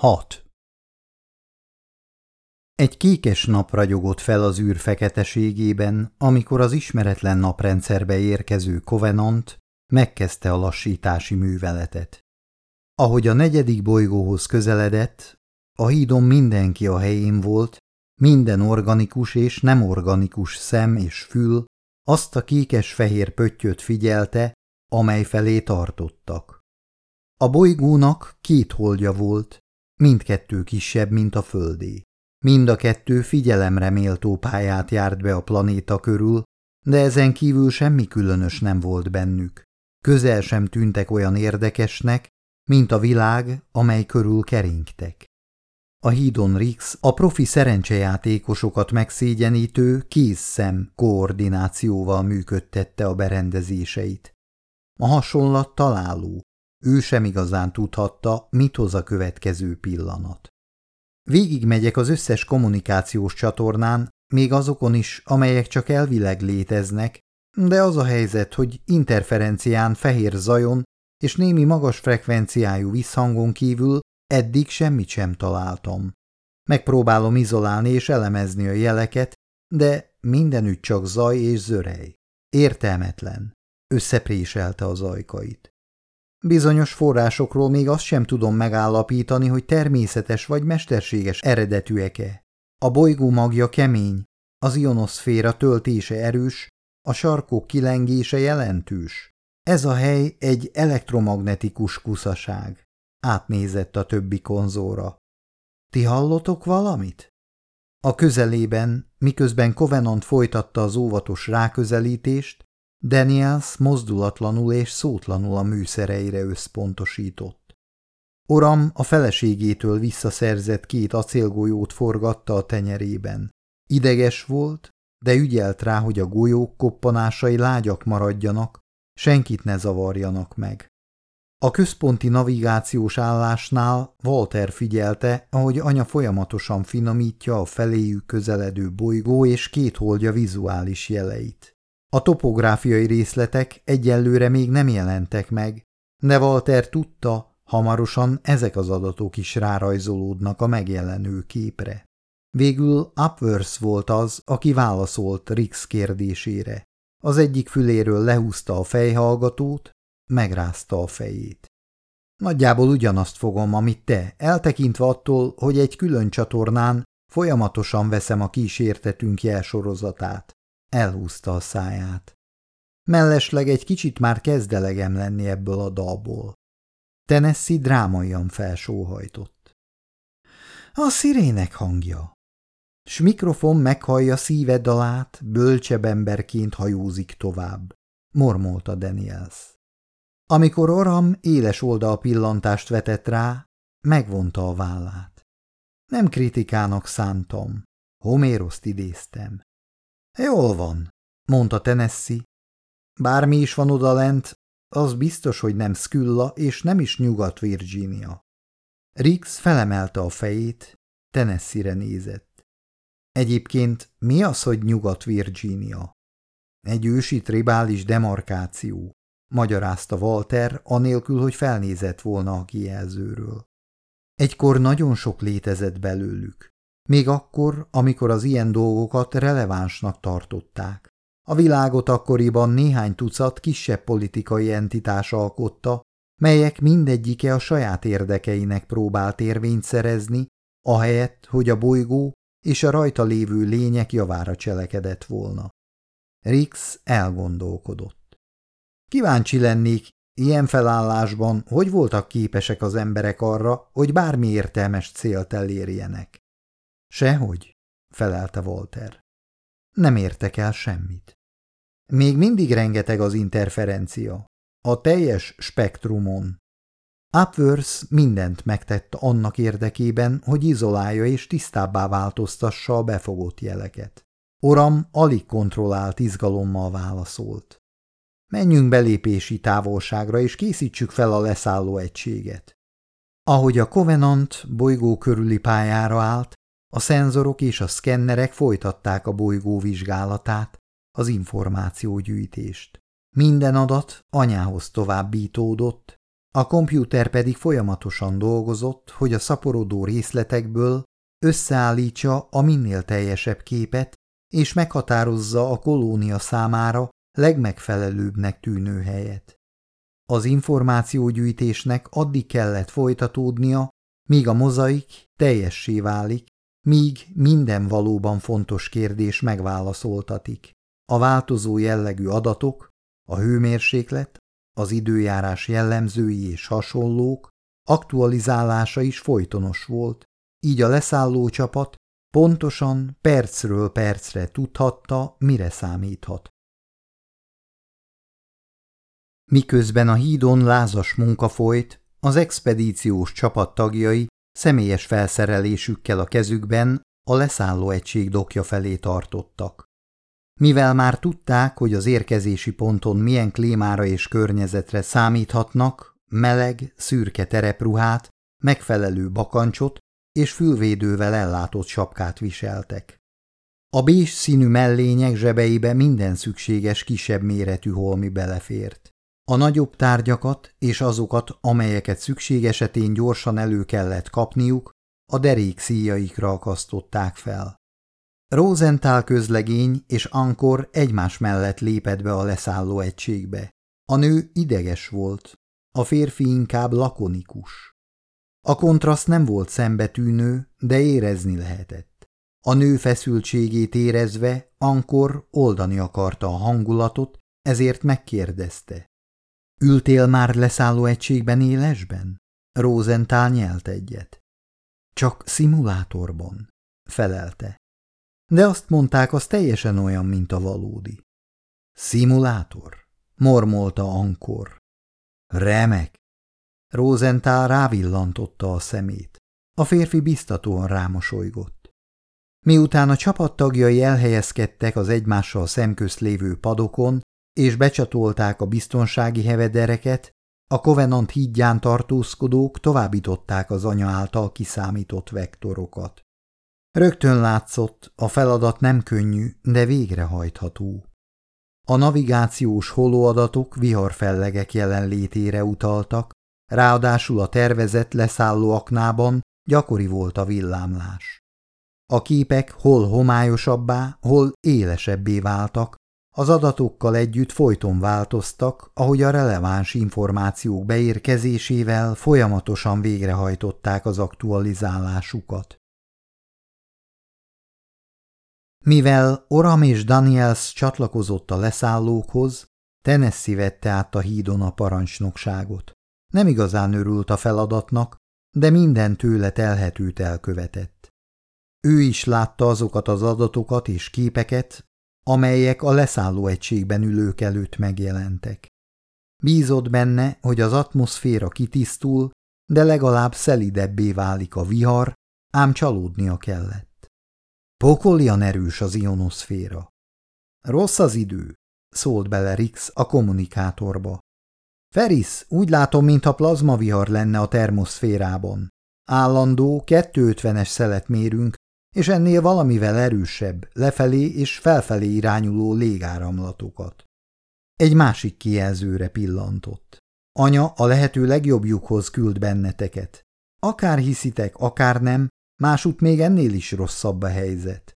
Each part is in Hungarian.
6. Egy kékes nap ragyogott fel az űr feketeségében, amikor az ismeretlen naprendszerbe érkező Covenant megkezdte a lassítási műveletet. Ahogy a negyedik bolygóhoz közeledett, a hídon mindenki a helyén volt, minden organikus és nem organikus szem és fül azt a kékes-fehér pöttyöt figyelte, amely felé tartottak. A bolygónak két holdja volt, mindkettő kisebb, mint a földé. Mind a kettő figyelemre méltó pályát járt be a planéta körül, de ezen kívül semmi különös nem volt bennük. Közel sem tűntek olyan érdekesnek, mint a világ, amely körül keringtek. A hídon Rix a profi szerencsejátékosokat megszégyenítő kézszem koordinációval működtette a berendezéseit. A hasonlat találó, ő sem igazán tudhatta, mit hoz a következő pillanat. Végigmegyek az összes kommunikációs csatornán, még azokon is, amelyek csak elvileg léteznek, de az a helyzet, hogy interferencián fehér zajon és némi magas frekvenciájú visszhangon kívül eddig semmit sem találtam. Megpróbálom izolálni és elemezni a jeleket, de mindenütt csak zaj és zörej. Értelmetlen. Összepréselte az ajkait. Bizonyos forrásokról még azt sem tudom megállapítani, hogy természetes vagy mesterséges eredetűek-e. A bolygó magja kemény, az ionoszféra töltése erős, a sarkok kilengése jelentős. Ez a hely egy elektromagnetikus kuszaság. Átnézett a többi konzóra. Ti hallotok valamit? A közelében, miközben Covenant folytatta az óvatos ráközelítést, Daniels mozdulatlanul és szótlanul a műszereire összpontosított. Oram a feleségétől visszaszerzett két acélgolyót forgatta a tenyerében. Ideges volt, de ügyelt rá, hogy a golyók koppanásai lágyak maradjanak, senkit ne zavarjanak meg. A központi navigációs állásnál Walter figyelte, ahogy anya folyamatosan finomítja a feléjük közeledő bolygó és két holdja vizuális jeleit. A topográfiai részletek egyelőre még nem jelentek meg, de Walter tudta, hamarosan ezek az adatok is rárajzolódnak a megjelenő képre. Végül Upworth volt az, aki válaszolt Rix kérdésére. Az egyik füléről lehúzta a fejhallgatót, megrázta a fejét. Nagyjából ugyanazt fogom, amit te, eltekintve attól, hogy egy külön csatornán folyamatosan veszem a kísértetünk jelsorozatát. Elhúzta a száját. Mellesleg egy kicsit már kezdelegem lenni ebből a dalból. Tennessee drámaian felsóhajtott. A szirének hangja. S mikrofon meghallja szíve dalát, bölcsebb emberként hajózik tovább, mormolta Daniels. Amikor Oram éles oldal pillantást vetett rá, megvonta a vállát. Nem kritikának szántam, Homéroszt idéztem. Jól van, mondta Tennessee. Bármi is van odalent, az biztos, hogy nem Skylla és nem is Nyugat-Virginia. Rix felemelte a fejét, Tennessee-re nézett. Egyébként mi az, hogy Nyugat-Virginia? Egy ősi tribális demarkáció, magyarázta Walter, anélkül, hogy felnézett volna a kijelzőről. Egykor nagyon sok létezett belőlük. Még akkor, amikor az ilyen dolgokat relevánsnak tartották. A világot akkoriban néhány tucat kisebb politikai entitás alkotta, melyek mindegyike a saját érdekeinek próbált érvényt szerezni, ahelyett, hogy a bolygó és a rajta lévő lények javára cselekedett volna. Rix elgondolkodott. Kíváncsi lennék, ilyen felállásban hogy voltak képesek az emberek arra, hogy bármi értelmes célt elérjenek. Sehogy, felelte Walter. Nem értek el semmit. Még mindig rengeteg az interferencia. A teljes spektrumon. Upworth mindent megtett annak érdekében, hogy izolálja és tisztábbá változtassa a befogott jeleket. Oram alig kontrollált izgalommal válaszolt. Menjünk belépési távolságra, és készítsük fel a leszálló egységet. Ahogy a Covenant bolygó körüli pályára állt, a szenzorok és a szkennerek folytatták a bolygó vizsgálatát, az információgyűjtést. Minden adat anyához továbbítódott, A kompjúter pedig folyamatosan dolgozott, hogy a szaporodó részletekből összeállítsa a minél teljesebb képet, és meghatározza a kolónia számára legmegfelelőbbnek tűnő helyet. Az információgyűjtésnek addig kellett folytatódnia, míg a mozaik teljessé válik, míg minden valóban fontos kérdés megválaszoltatik. A változó jellegű adatok, a hőmérséklet, az időjárás jellemzői és hasonlók aktualizálása is folytonos volt, így a leszálló csapat pontosan percről percre tudhatta, mire számíthat. Miközben a hídon lázas munka folyt, az expedíciós csapat tagjai személyes felszerelésükkel a kezükben a leszálló egység dokja felé tartottak. Mivel már tudták, hogy az érkezési ponton milyen klímára és környezetre számíthatnak, meleg, szürke terepruhát, megfelelő bakancsot és fülvédővel ellátott sapkát viseltek. A bés színű mellények zsebeibe minden szükséges kisebb méretű holmi belefért. A nagyobb tárgyakat és azokat, amelyeket szükség esetén gyorsan elő kellett kapniuk, a derék szíjaikra akasztották fel. Rosenthal közlegény és Ankor egymás mellett lépett be a leszálló egységbe. A nő ideges volt, a férfi inkább lakonikus. A kontraszt nem volt szembetűnő, de érezni lehetett. A nő feszültségét érezve Ankor oldani akarta a hangulatot, ezért megkérdezte. Ültél már leszálló egységben élesben? Rosenthal nyelt egyet. Csak szimulátorban, felelte. De azt mondták, az teljesen olyan, mint a valódi. Szimulátor? mormolta Ankor. Remek! Rosenthal rávillantotta a szemét. A férfi biztatóan rámosolygott. Miután a csapattagjai elhelyezkedtek az egymással szemközt lévő padokon, és becsatolták a biztonsági hevedereket, a Covenant hídján tartózkodók továbbították az anya által kiszámított vektorokat. Rögtön látszott, a feladat nem könnyű, de végrehajtható. A navigációs holóadatok viharfellegek jelenlétére utaltak, ráadásul a tervezett leszállóaknában gyakori volt a villámlás. A képek hol homályosabbá, hol élesebbé váltak, az adatokkal együtt folyton változtak, ahogy a releváns információk beérkezésével folyamatosan végrehajtották az aktualizálásukat. Mivel Oram és Daniels csatlakozott a leszállókhoz, Tennessee vette át a hídon a parancsnokságot. Nem igazán örült a feladatnak, de minden tőle telhetőt elkövetett. Ő is látta azokat az adatokat és képeket, amelyek a leszálló egységben ülők előtt megjelentek. Bízott benne, hogy az atmoszféra kitisztul, de legalább szelidebbé válik a vihar, ám csalódnia kellett. Pokoljan erős az ionoszféra. Rossz az idő, szólt bele Rix a kommunikátorba. Feris, úgy látom, mintha plazmavihar lenne a termoszférában. Állandó 250-es szelet mérünk, és ennél valamivel erősebb, lefelé és felfelé irányuló légáramlatokat. Egy másik kijelzőre pillantott. Anya a lehető legjobbjukhoz küld benneteket. Akár hiszitek, akár nem, másút még ennél is rosszabb a helyzet.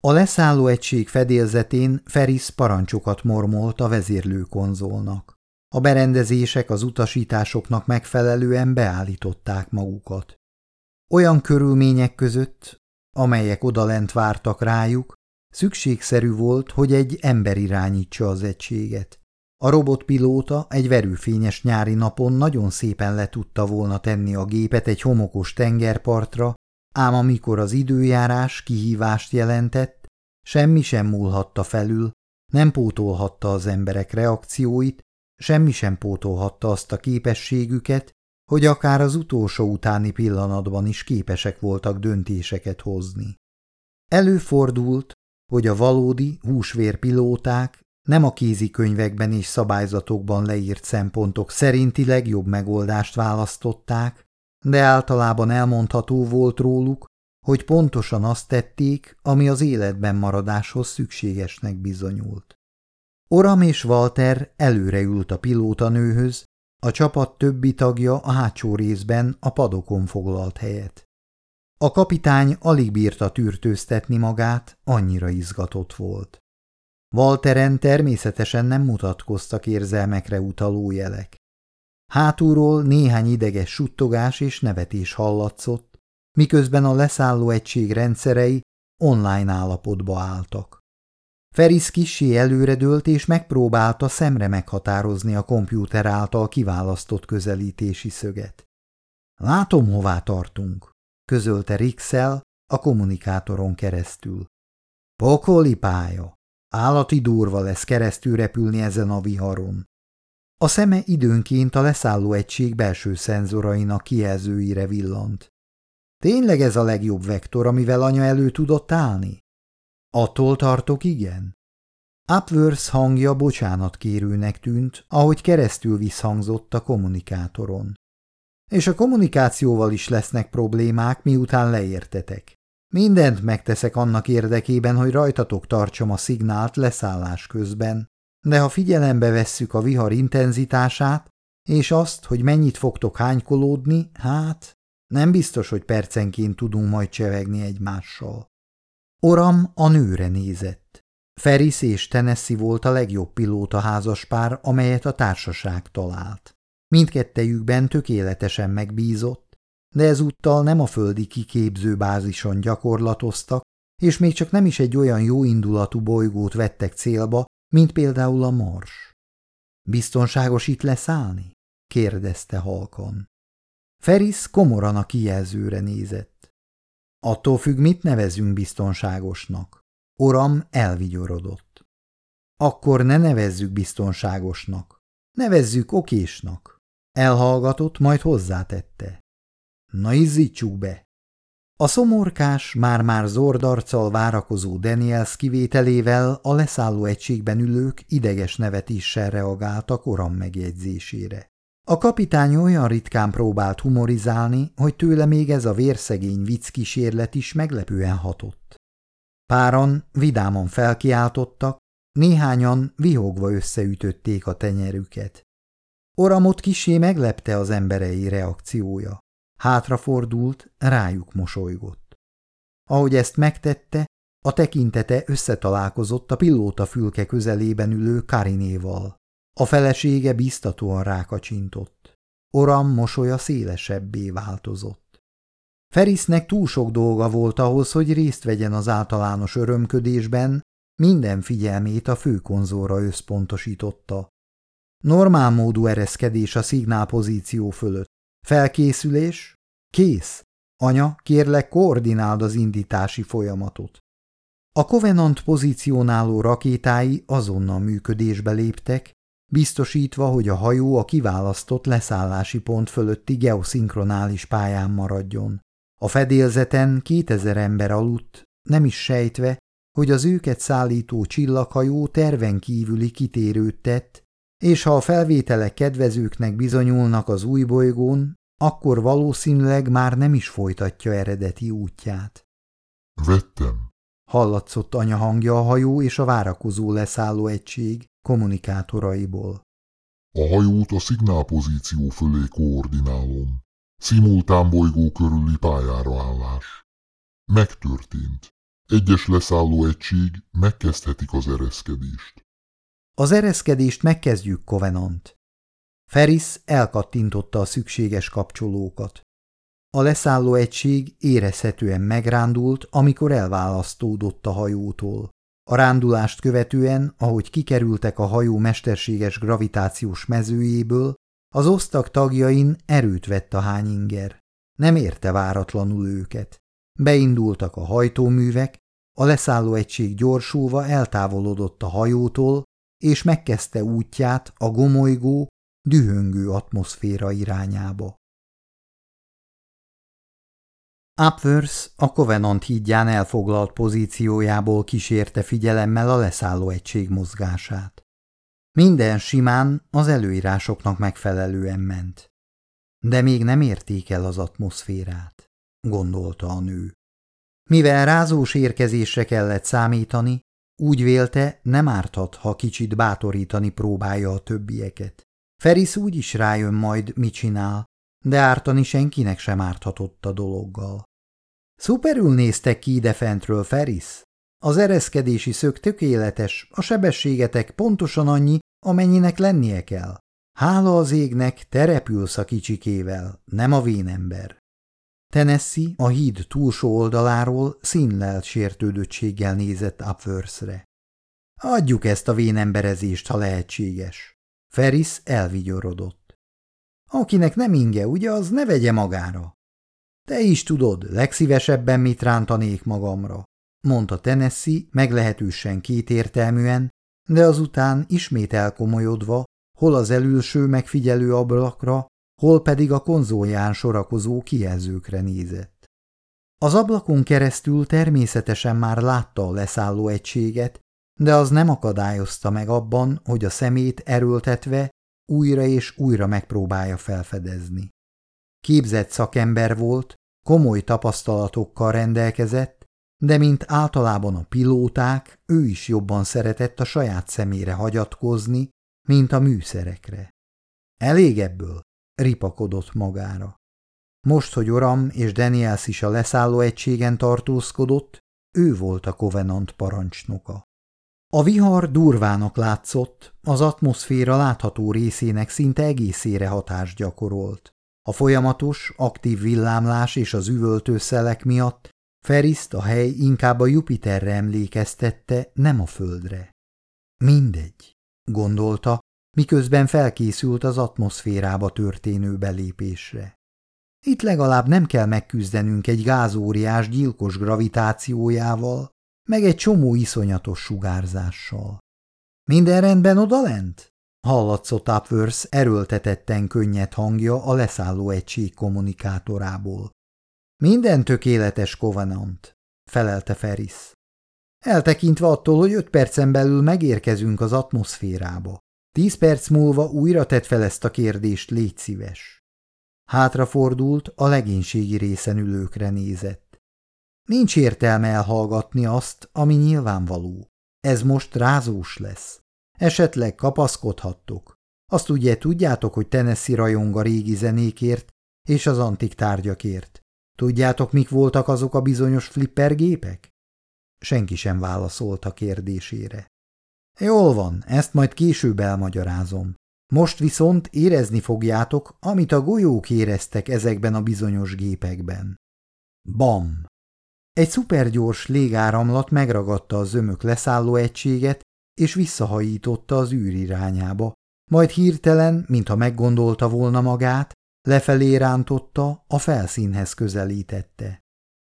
A leszálló egység fedélzetén Feris parancsokat mormolt a vezérlő konzolnak. A berendezések az utasításoknak megfelelően beállították magukat. Olyan körülmények között, amelyek odalent vártak rájuk, szükségszerű volt, hogy egy ember irányítsa az egységet. A robotpilóta egy verőfényes nyári napon nagyon szépen le tudta volna tenni a gépet egy homokos tengerpartra, ám amikor az időjárás kihívást jelentett, semmi sem múlhatta felül, nem pótolhatta az emberek reakcióit, semmi sem pótolhatta azt a képességüket, hogy akár az utolsó utáni pillanatban is képesek voltak döntéseket hozni. Előfordult, hogy a valódi húsvérpilóták nem a kézikönyvekben és szabályzatokban leírt szempontok szerinti legjobb megoldást választották, de általában elmondható volt róluk, hogy pontosan azt tették, ami az életben maradáshoz szükségesnek bizonyult. Oram és Walter előre ült a pilótanőhöz, a csapat többi tagja a hátsó részben a padokon foglalt helyet. A kapitány alig bírta tűrtőztetni magát, annyira izgatott volt. Walteren természetesen nem mutatkoztak érzelmekre utaló jelek. Hátulról néhány ideges suttogás és nevetés hallatszott, miközben a leszálló egység rendszerei online állapotba álltak. Feris kissé előredőlt és megpróbálta szemre meghatározni a kompjúter által kiválasztott közelítési szöget. Látom, hová tartunk, közölte Rixel a kommunikátoron keresztül. Pokoli pálya. Állati durva lesz keresztül repülni ezen a viharon. A szeme időnként a leszálló egység belső szenzorainak kijelzőire villant. Tényleg ez a legjobb vektor, amivel anya elő tudott állni? Attól tartok, igen. Upworth hangja bocsánatkérőnek tűnt, ahogy keresztül visszhangzott a kommunikátoron. És a kommunikációval is lesznek problémák, miután leértetek. Mindent megteszek annak érdekében, hogy rajtatok tartsam a szignált leszállás közben, de ha figyelembe vesszük a vihar intenzitását, és azt, hogy mennyit fogtok hánykolódni, hát nem biztos, hogy percenként tudunk majd csevegni egymással. Oram a nőre nézett. Feris és Tennessee volt a legjobb pilóta házaspár, amelyet a társaság talált. Mindkettejükben tökéletesen megbízott, de ezúttal nem a földi kiképző bázison gyakorlatoztak, és még csak nem is egy olyan jó indulatú bolygót vettek célba, mint például a Mars. Biztonságos itt leszállni? kérdezte halkan. Feris komoran a kijelzőre nézett. Attól függ, mit nevezünk biztonságosnak. Oram elvigyorodott. Akkor ne nevezzük biztonságosnak. Nevezzük okésnak. Elhallgatott, majd hozzátette. Na izzítsuk be! A szomorkás, már-már zordarccal várakozó Daniels kivételével a leszálló egységben ülők ideges nevetéssel reagáltak Oram megjegyzésére. A kapitány olyan ritkán próbált humorizálni, hogy tőle még ez a vérszegény vicc kísérlet is meglepően hatott. Páran vidáman felkiáltottak, néhányan vihogva összeütötték a tenyerüket. Oramot kisé meglepte az emberei reakciója. Hátrafordult, rájuk mosolygott. Ahogy ezt megtette, a tekintete összetalálkozott a pilóta fülke közelében ülő Karinéval. A felesége biztatóan rákacsintott. Oram mosolya szélesebbé változott. Ferisnek túl sok dolga volt ahhoz, hogy részt vegyen az általános örömködésben, minden figyelmét a főkonzóra összpontosította. Normál módú ereszkedés a szignálpozíció fölött. Felkészülés? Kész. Anya, kérlek, koordináld az indítási folyamatot. A Covenant pozícionáló rakétái azonnal működésbe léptek, biztosítva, hogy a hajó a kiválasztott leszállási pont fölötti geoszinkronális pályán maradjon. A fedélzeten kétezer ember aludt, nem is sejtve, hogy az őket szállító csillaghajó terven kívüli kitérőt tett, és ha a felvételek kedvezőknek bizonyulnak az új bolygón, akkor valószínűleg már nem is folytatja eredeti útját. Vettem. Hallatszott anya hangja a hajó és a várakozó leszálló egység kommunikátoraiból. A hajót a szignálpozíció fölé koordinálom. Szimultán bolygó körüli pályára állás. Megtörtént. Egyes leszálló egység megkezdhetik az ereszkedést. Az ereszkedést megkezdjük, Covenant. Ferris elkattintotta a szükséges kapcsolókat. A leszálló egység érezhetően megrándult, amikor elválasztódott a hajótól. A rándulást követően, ahogy kikerültek a hajó mesterséges gravitációs mezőjéből, az osztag tagjain erőt vett a hányinger. Nem érte váratlanul őket. Beindultak a hajtóművek, a leszálló egység gyorsulva eltávolodott a hajótól, és megkezdte útját a gomolygó, dühöngő atmoszféra irányába. Upworth a Covenant hídján elfoglalt pozíciójából kísérte figyelemmel a leszálló egység mozgását. Minden simán az előírásoknak megfelelően ment. De még nem érték el az atmoszférát, gondolta a nő. Mivel rázós érkezésre kellett számítani, Úgy vélte, nem árthat, ha kicsit bátorítani próbálja a többieket. Feris úgy is rájön majd, mit csinál, de ártani senkinek sem árthatott a dologgal. Szuperül néztek ki idefentről, Feris? Az ereszkedési szög tökéletes, a sebességetek pontosan annyi, amennyinek lennie kell. Hála az égnek, te a kicsikével, nem a vénember. Tennessee a híd túlsó oldaláról színlelt sértődöttséggel nézett Upworthre. Adjuk ezt a vénemberezést, ha lehetséges. Ferris elvigyorodott. Akinek nem inge, ugye, az ne vegye magára. Te is tudod, legszívesebben mit rántanék magamra, mondta Tennessee meglehetősen kétértelműen, de azután ismét elkomolyodva, hol az elülső megfigyelő ablakra, hol pedig a konzolján sorakozó kijelzőkre nézett. Az ablakon keresztül természetesen már látta a leszálló egységet, de az nem akadályozta meg abban, hogy a szemét erőltetve újra és újra megpróbálja felfedezni. Képzett szakember volt, komoly tapasztalatokkal rendelkezett, de mint általában a pilóták, ő is jobban szeretett a saját szemére hagyatkozni, mint a műszerekre. Elég ebből, ripakodott magára. Most, hogy Oram és Daniels is a leszálló egységen tartózkodott, ő volt a Covenant parancsnoka. A vihar durvának látszott, az atmoszféra látható részének szinte egészére hatást gyakorolt. A folyamatos, aktív villámlás és az üvöltő szelek miatt Feriszt a hely inkább a Jupiterre emlékeztette, nem a Földre. Mindegy, gondolta, miközben felkészült az atmoszférába történő belépésre. Itt legalább nem kell megküzdenünk egy gázóriás gyilkos gravitációjával, meg egy csomó iszonyatos sugárzással. Minden rendben odalent? Hallatszott Upworth erőltetetten könnyed hangja a leszálló egység kommunikátorából. Minden tökéletes Covenant, felelte Ferris. Eltekintve attól, hogy öt percen belül megérkezünk az atmoszférába. Tíz perc múlva újra tett fel ezt a kérdést, légy szíves. Hátrafordult, a legénységi részen ülőkre nézett. Nincs értelme elhallgatni azt, ami nyilvánvaló. Ez most rázós lesz. Esetleg kapaszkodhattok. Azt ugye tudjátok, hogy Tennessee rajong a régi zenékért és az antik tárgyakért. Tudjátok, mik voltak azok a bizonyos flippergépek? Senki sem válaszolt a kérdésére. Jól van, ezt majd később elmagyarázom. Most viszont érezni fogjátok, amit a golyók éreztek ezekben a bizonyos gépekben. Bam! Egy szupergyors légáramlat megragadta a zömök leszálló egységet, és visszahajította az űr irányába, majd hirtelen, mintha meggondolta volna magát, lefelé rántotta, a felszínhez közelítette.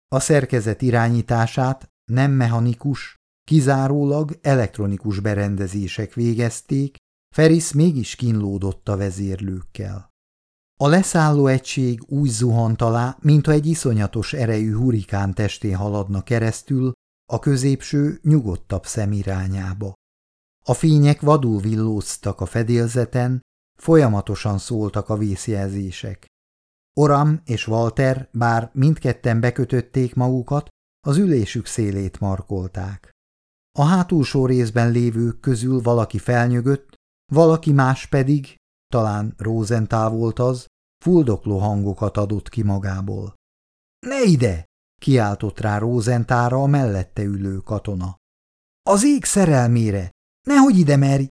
A szerkezet irányítását nem mechanikus, kizárólag elektronikus berendezések végezték, Feris mégis kínlódott a vezérlőkkel. A leszálló egység úgy zuhant alá, mintha egy iszonyatos erejű hurikán testén haladna keresztül a középső, nyugodtabb szem irányába. A fények vadul villóztak a fedélzeten, folyamatosan szóltak a vészjelzések. Oram és Walter, bár mindketten bekötötték magukat, az ülésük szélét markolták. A hátulsó részben lévők közül valaki felnyögött, valaki más pedig, talán Rosenthal volt az, fuldokló hangokat adott ki magából. – Ne ide! – kiáltott rá Rosentára a mellette ülő katona. – Az ég szerelmére! Nehogy ide merj!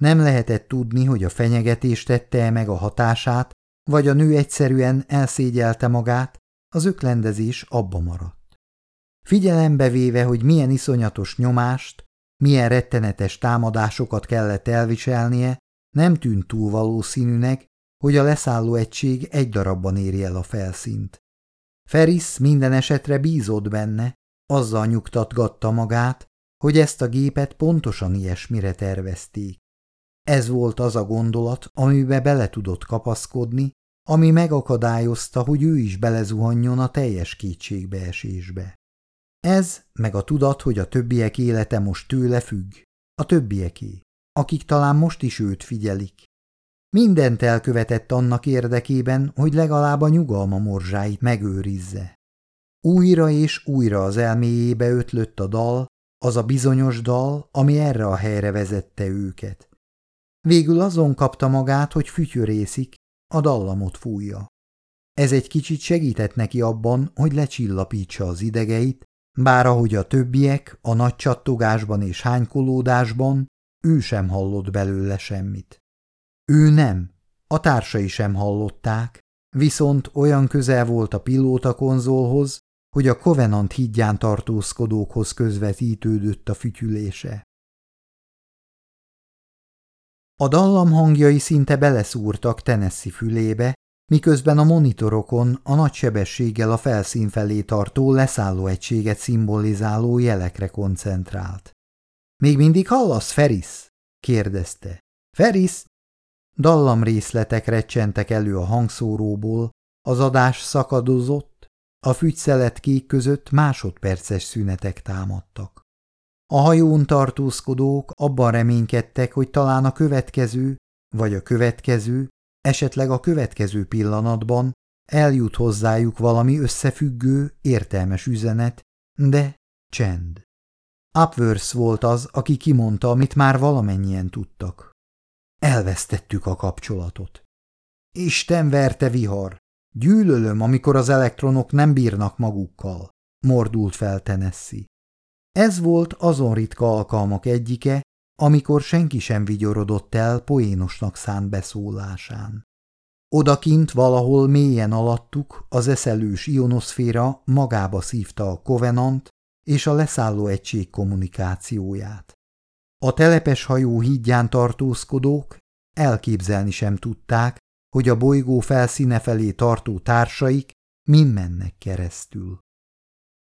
Nem lehetett tudni, hogy a fenyegetés tette-e meg a hatását, vagy a nő egyszerűen elszégyelte magát, az öklendezés abba maradt. Figyelembe véve, hogy milyen iszonyatos nyomást, milyen rettenetes támadásokat kellett elviselnie, nem tűnt túl valószínűnek, hogy a leszálló egység egy darabban éri el a felszínt. Feris minden esetre bízott benne, azzal nyugtatgatta magát, hogy ezt a gépet pontosan ilyesmire tervezték. Ez volt az a gondolat, amibe bele tudott kapaszkodni, ami megakadályozta, hogy ő is belezuhanjon a teljes kétségbeesésbe. Ez, meg a tudat, hogy a többiek élete most tőle függ, a többieké, akik talán most is őt figyelik. Mindent elkövetett annak érdekében, hogy legalább a nyugalma morzsáit megőrizze. Újra és újra az elméjébe ötlött a dal, az a bizonyos dal, ami erre a helyre vezette őket. Végül azon kapta magát, hogy fütyörészik, a dallamot fújja. Ez egy kicsit segített neki abban, hogy lecsillapítsa az idegeit, bár ahogy a többiek a nagy csattogásban és hánykolódásban, ő sem hallott belőle semmit. Ő nem, a társai sem hallották, viszont olyan közel volt a pilóta konzolhoz, hogy a Covenant hídján tartózkodókhoz közvetítődött a fütyülése. A dallam hangjai szinte beleszúrtak Tennessee fülébe, miközben a monitorokon a nagy sebességgel a felszín felé tartó leszállóegységet szimbolizáló jelekre koncentrált. – Még mindig hallasz, Feris? – kérdezte. – Feris? Dallam részletek recsentek elő a hangszóróból, az adás szakadozott, a fügyszelet kék között másodperces szünetek támadtak. A hajón tartózkodók abban reménykedtek, hogy talán a következő, vagy a következő, esetleg a következő pillanatban eljut hozzájuk valami összefüggő, értelmes üzenet, de csend. Upworth volt az, aki kimondta, amit már valamennyien tudtak. Elvesztettük a kapcsolatot. Isten verte vihar. Gyűlölöm, amikor az elektronok nem bírnak magukkal, mordult fel Tennessee. Ez volt azon ritka alkalmak egyike, amikor senki sem vigyorodott el poénosnak szánt beszólásán. Odakint valahol mélyen alattuk az eszelős ionoszféra magába szívta a kovenant és a leszálló egység kommunikációját. A telepes hajó hídján tartózkodók elképzelni sem tudták, hogy a bolygó felszíne felé tartó társaik min mennek keresztül.